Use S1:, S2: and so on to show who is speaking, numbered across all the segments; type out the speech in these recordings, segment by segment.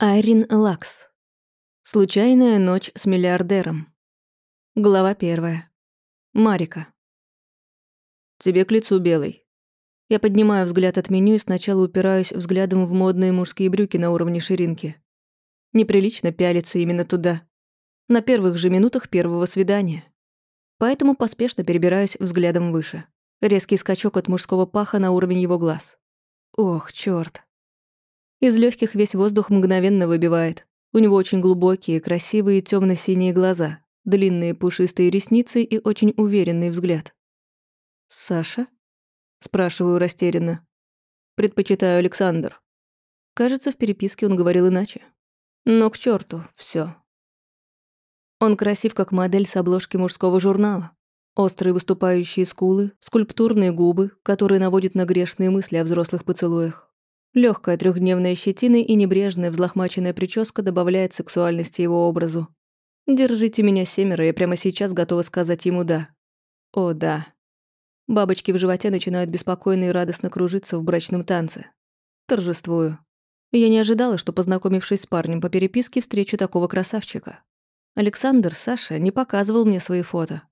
S1: Айрин Лакс. Случайная ночь с миллиардером. Глава первая. Марика. Тебе к лицу белый. Я поднимаю взгляд от меню и сначала упираюсь взглядом в модные мужские брюки на уровне ширинки. Неприлично пялиться именно туда. На первых же минутах первого свидания. Поэтому поспешно перебираюсь взглядом выше. Резкий скачок от мужского паха на уровень его глаз. Ох, чёрт. Из легких весь воздух мгновенно выбивает. У него очень глубокие, красивые темно-синие глаза, длинные пушистые ресницы и очень уверенный взгляд. «Саша?» — спрашиваю растерянно. «Предпочитаю Александр». Кажется, в переписке он говорил иначе. Но к черту все. Он красив, как модель с обложки мужского журнала. Острые выступающие скулы, скульптурные губы, которые наводят на грешные мысли о взрослых поцелуях. Легкая трехдневная щетина и небрежная взлохмаченная прическа добавляет сексуальности его образу. «Держите меня семеро, я прямо сейчас готова сказать ему «да». О, да. Бабочки в животе начинают беспокойно и радостно кружиться в брачном танце. Торжествую. Я не ожидала, что, познакомившись с парнем по переписке, встречу такого красавчика. Александр, Саша, не показывал мне свои фото.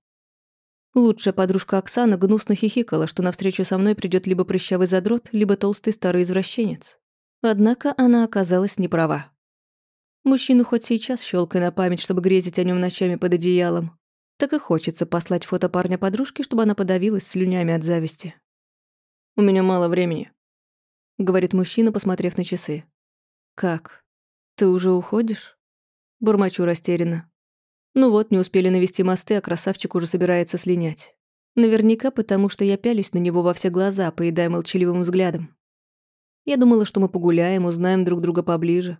S1: Лучшая подружка Оксана гнусно хихикала, что навстречу со мной придет либо прыщавый задрот, либо толстый старый извращенец. Однако она оказалась не права. Мужчину хоть сейчас щелкай на память, чтобы грезить о нем ночами под одеялом. Так и хочется послать фото парня подружке, чтобы она подавилась слюнями от зависти. «У меня мало времени», — говорит мужчина, посмотрев на часы. «Как? Ты уже уходишь?» Бурмочу растерянно. Ну вот, не успели навести мосты, а красавчик уже собирается слинять. Наверняка потому, что я пялюсь на него во все глаза, поедая молчаливым взглядом. Я думала, что мы погуляем, узнаем друг друга поближе.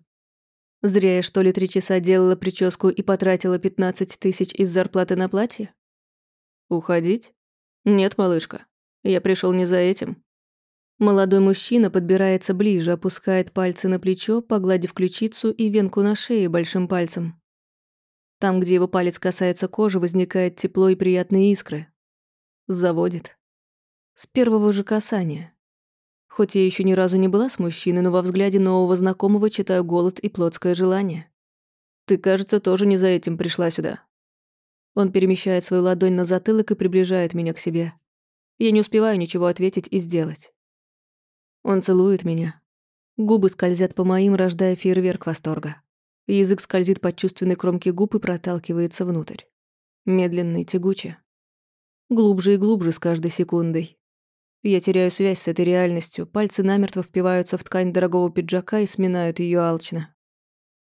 S1: Зря я, что ли, три часа делала прическу и потратила 15 тысяч из зарплаты на платье? Уходить? Нет, малышка. Я пришел не за этим. Молодой мужчина подбирается ближе, опускает пальцы на плечо, погладив ключицу и венку на шее большим пальцем. Там, где его палец касается кожи, возникает тепло и приятные искры. Заводит. С первого же касания. Хоть я еще ни разу не была с мужчиной, но во взгляде нового знакомого читаю голод и плотское желание. Ты, кажется, тоже не за этим пришла сюда. Он перемещает свою ладонь на затылок и приближает меня к себе. Я не успеваю ничего ответить и сделать. Он целует меня. Губы скользят по моим, рождая фейерверк восторга. Язык скользит под чувственной кромки губ и проталкивается внутрь. Медленно и тягуче. Глубже и глубже с каждой секундой. Я теряю связь с этой реальностью, пальцы намертво впиваются в ткань дорогого пиджака и сминают ее алчно.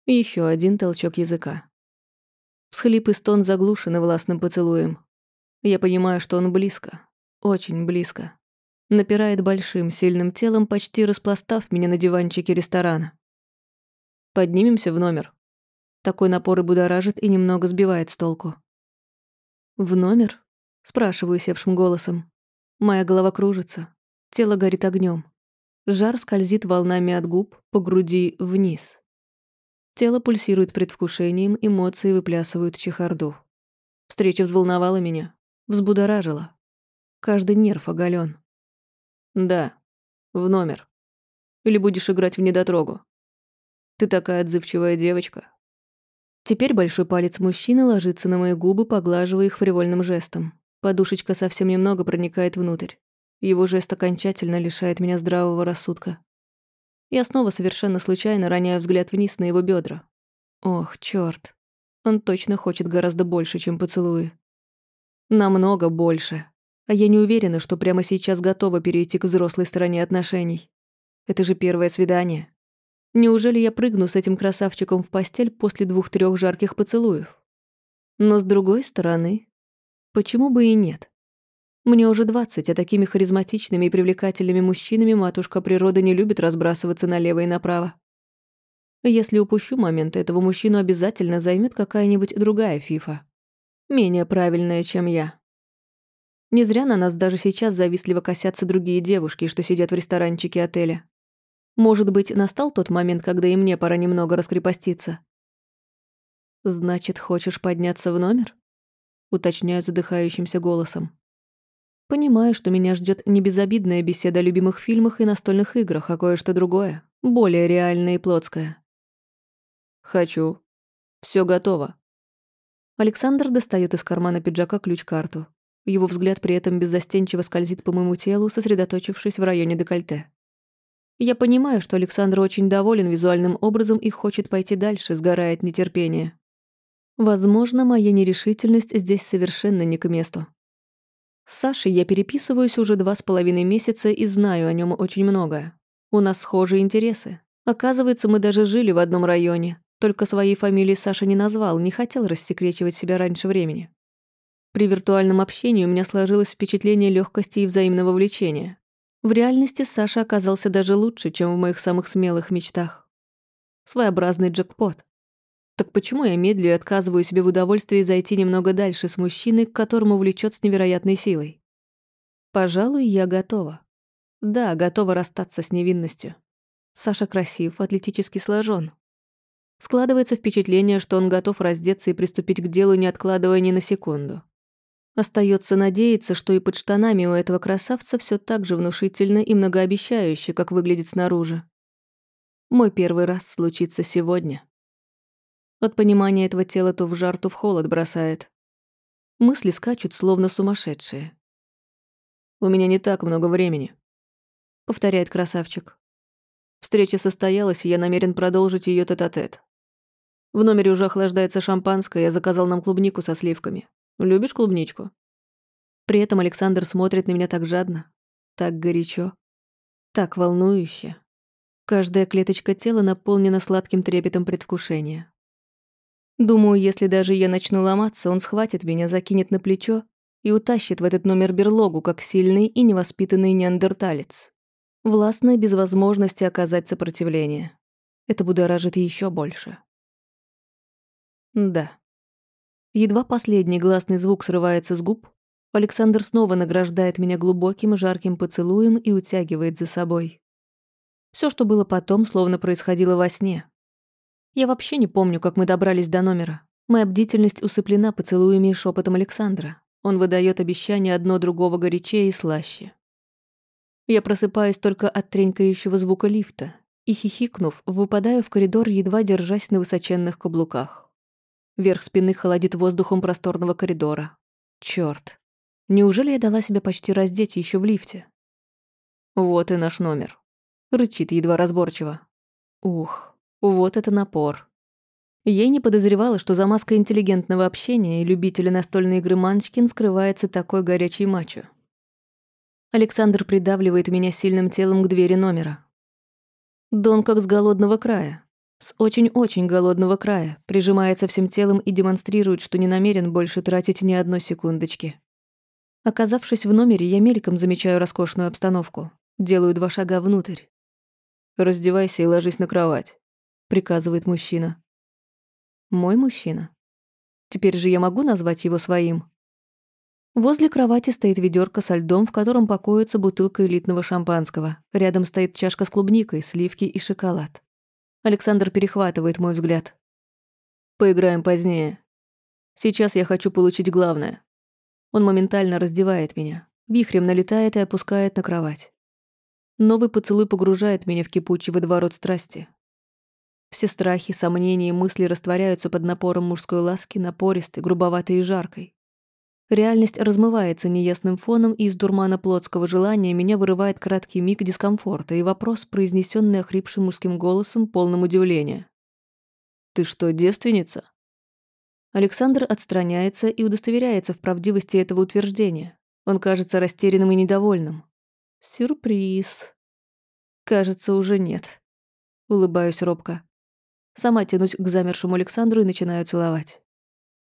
S1: Еще один толчок языка. Всхлип и стон заглушены властным поцелуем. Я понимаю, что он близко, очень близко. Напирает большим, сильным телом, почти распластав меня на диванчике ресторана. Поднимемся в номер. Такой напор и будоражит и немного сбивает с толку. «В номер?» — спрашиваю севшим голосом. Моя голова кружится, тело горит огнем. Жар скользит волнами от губ по груди вниз. Тело пульсирует предвкушением, эмоции выплясывают чехарду. Встреча взволновала меня, взбудоражила. Каждый нерв оголен. «Да, в номер. Или будешь играть в недотрогу?» Ты такая отзывчивая девочка». Теперь большой палец мужчины ложится на мои губы, поглаживая их фривольным жестом. Подушечка совсем немного проникает внутрь. Его жест окончательно лишает меня здравого рассудка. Я снова совершенно случайно роняю взгляд вниз на его бедра. Ох, черт, Он точно хочет гораздо больше, чем поцелуи. Намного больше. А я не уверена, что прямо сейчас готова перейти к взрослой стороне отношений. Это же первое свидание. Неужели я прыгну с этим красавчиком в постель после двух-трех жарких поцелуев? Но с другой стороны, почему бы и нет? Мне уже двадцать, а такими харизматичными и привлекательными мужчинами матушка природа не любит разбрасываться налево и направо. Если упущу момент, этого мужчину обязательно займет какая-нибудь другая фифа. Менее правильная, чем я. Не зря на нас даже сейчас завистливо косятся другие девушки, что сидят в ресторанчике отеля. Может быть, настал тот момент, когда и мне пора немного раскрепоститься. «Значит, хочешь подняться в номер?» Уточняю задыхающимся голосом. Понимаю, что меня ждет не безобидная беседа о любимых фильмах и настольных играх, а кое-что другое, более реальное и плотское. Хочу. Все готово. Александр достает из кармана пиджака ключ-карту. Его взгляд при этом беззастенчиво скользит по моему телу, сосредоточившись в районе декольте. Я понимаю, что Александр очень доволен визуальным образом и хочет пойти дальше, сгорая от нетерпения. Возможно, моя нерешительность здесь совершенно не к месту. С Сашей я переписываюсь уже два с половиной месяца и знаю о нем очень многое. У нас схожие интересы. Оказывается, мы даже жили в одном районе, только своей фамилии Саша не назвал, не хотел рассекречивать себя раньше времени. При виртуальном общении у меня сложилось впечатление легкости и взаимного влечения. В реальности Саша оказался даже лучше, чем в моих самых смелых мечтах. Своеобразный джекпот. Так почему я медлю и отказываю себе в удовольствии зайти немного дальше с мужчиной, к которому влечет с невероятной силой? Пожалуй, я готова. Да, готова расстаться с невинностью. Саша красив, атлетически сложен. Складывается впечатление, что он готов раздеться и приступить к делу, не откладывая ни на секунду. Остается надеяться, что и под штанами у этого красавца все так же внушительно и многообещающе, как выглядит снаружи. Мой первый раз случится сегодня. От понимания этого тела то в жар, то в холод бросает. Мысли скачут, словно сумасшедшие. «У меня не так много времени», — повторяет красавчик. Встреча состоялась, и я намерен продолжить ее тет-а-тет. В номере уже охлаждается шампанское, я заказал нам клубнику со сливками. Любишь клубничку?» При этом Александр смотрит на меня так жадно, так горячо, так волнующе. Каждая клеточка тела наполнена сладким трепетом предвкушения. Думаю, если даже я начну ломаться, он схватит меня, закинет на плечо и утащит в этот номер берлогу, как сильный и невоспитанный неандерталец. Властно, без возможности оказать сопротивление. Это будоражит еще больше. Да. Едва последний гласный звук срывается с губ, Александр снова награждает меня глубоким и жарким поцелуем и утягивает за собой. Все, что было потом, словно происходило во сне. Я вообще не помню, как мы добрались до номера. Моя бдительность усыплена поцелуями и шепотом Александра. Он выдает обещание одно другого горячее и слаще. Я просыпаюсь только от тренькающего звука лифта и, хихикнув, выпадаю в коридор, едва держась на высоченных каблуках. Верх спины холодит воздухом просторного коридора. Чёрт. Неужели я дала себя почти раздеть еще в лифте? Вот и наш номер. Рычит едва разборчиво. Ух, вот это напор. Я не подозревала, что за маской интеллигентного общения и любителя настольной игры Манчкин скрывается такой горячий мачо. Александр придавливает меня сильным телом к двери номера. Дон как с голодного края. С очень-очень голодного края, прижимается всем телом и демонстрирует, что не намерен больше тратить ни одной секундочки. Оказавшись в номере, я мельком замечаю роскошную обстановку. Делаю два шага внутрь. «Раздевайся и ложись на кровать», — приказывает мужчина. «Мой мужчина? Теперь же я могу назвать его своим?» Возле кровати стоит ведерко со льдом, в котором покоится бутылка элитного шампанского. Рядом стоит чашка с клубникой, сливки и шоколад. Александр перехватывает мой взгляд. Поиграем позднее. Сейчас я хочу получить главное. Он моментально раздевает меня, вихрем налетает и опускает на кровать. Новый поцелуй погружает меня в кипучий водоворот страсти. Все страхи, сомнения и мысли растворяются под напором мужской ласки, напористой, грубоватой и жаркой. Реальность размывается неясным фоном, и из дурмана плотского желания меня вырывает краткий миг дискомфорта и вопрос, произнесенный охрипшим мужским голосом, полным удивления. «Ты что, девственница?» Александр отстраняется и удостоверяется в правдивости этого утверждения. Он кажется растерянным и недовольным. «Сюрприз!» «Кажется, уже нет». Улыбаюсь робко. Сама тянусь к замершему Александру и начинаю целовать.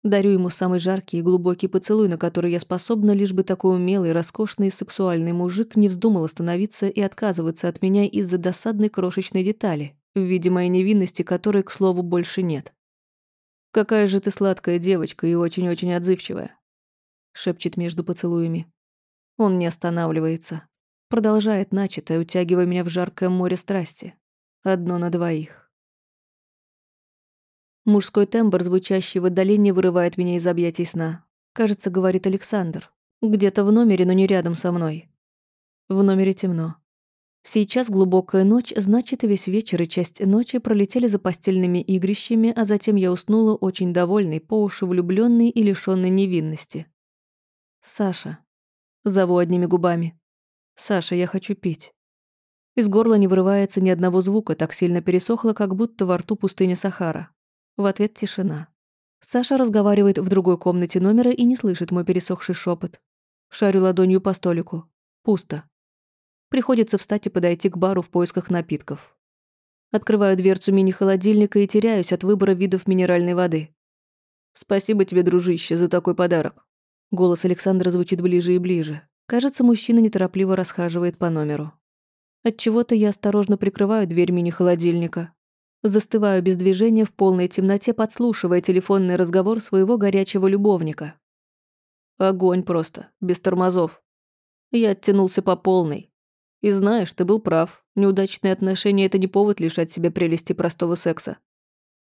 S1: Дарю ему самый жаркий и глубокий поцелуй, на который я способна, лишь бы такой умелый, роскошный и сексуальный мужик не вздумал остановиться и отказываться от меня из-за досадной крошечной детали, в виде моей невинности, которой, к слову, больше нет. «Какая же ты сладкая девочка и очень-очень отзывчивая», — шепчет между поцелуями. Он не останавливается. Продолжает начатое, утягивая меня в жаркое море страсти. Одно на двоих. Мужской тембр, звучащий в отдалении, вырывает меня из объятий сна. Кажется, говорит Александр. Где-то в номере, но не рядом со мной. В номере темно. Сейчас глубокая ночь, значит, весь вечер и часть ночи пролетели за постельными игрищами, а затем я уснула очень довольной, по уши влюбленной и лишённой невинности. «Саша». Зову одними губами. «Саша, я хочу пить». Из горла не вырывается ни одного звука, так сильно пересохло, как будто во рту пустыня Сахара. В ответ тишина. Саша разговаривает в другой комнате номера и не слышит мой пересохший шепот. Шарю ладонью по столику. Пусто. Приходится встать и подойти к бару в поисках напитков. Открываю дверцу мини-холодильника и теряюсь от выбора видов минеральной воды. «Спасибо тебе, дружище, за такой подарок». Голос Александра звучит ближе и ближе. Кажется, мужчина неторопливо расхаживает по номеру. Отчего-то я осторожно прикрываю дверь мини-холодильника. Застываю без движения в полной темноте, подслушивая телефонный разговор своего горячего любовника. Огонь просто, без тормозов. Я оттянулся по полной. И знаешь, ты был прав. Неудачные отношения – это не повод лишать себя прелести простого секса.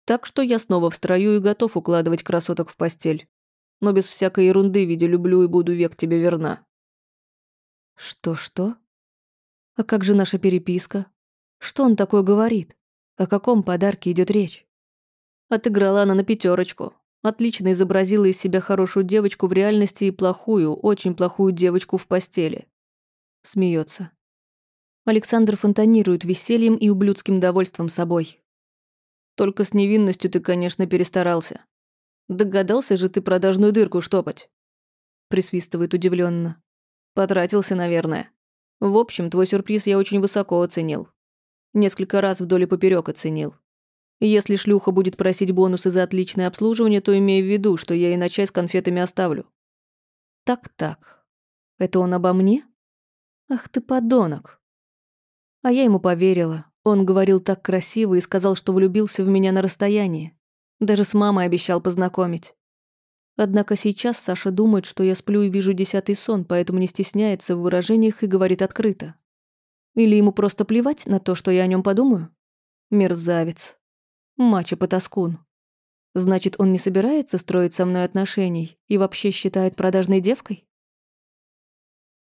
S1: Так что я снова в строю и готов укладывать красоток в постель. Но без всякой ерунды в виде «люблю и буду век тебе верна». Что-что? А как же наша переписка? Что он такое говорит? О каком подарке идет речь? Отыграла она на пятерочку. Отлично изобразила из себя хорошую девочку в реальности и плохую, очень плохую девочку в постели. Смеется. Александр фонтанирует весельем и ублюдским довольством собой. Только с невинностью ты, конечно, перестарался. Догадался же ты продажную дырку штопать. Присвистывает удивленно. Потратился, наверное. В общем, твой сюрприз я очень высоко оценил. Несколько раз вдоль и поперёк оценил. Если шлюха будет просить бонусы за отличное обслуживание, то имей в виду, что я и на чай с конфетами оставлю. Так-так. Это он обо мне? Ах ты подонок. А я ему поверила. Он говорил так красиво и сказал, что влюбился в меня на расстоянии. Даже с мамой обещал познакомить. Однако сейчас Саша думает, что я сплю и вижу десятый сон, поэтому не стесняется в выражениях и говорит открыто. Или ему просто плевать на то, что я о нем подумаю? Мерзавец. Мачо-потаскун. Значит, он не собирается строить со мной отношений и вообще считает продажной девкой?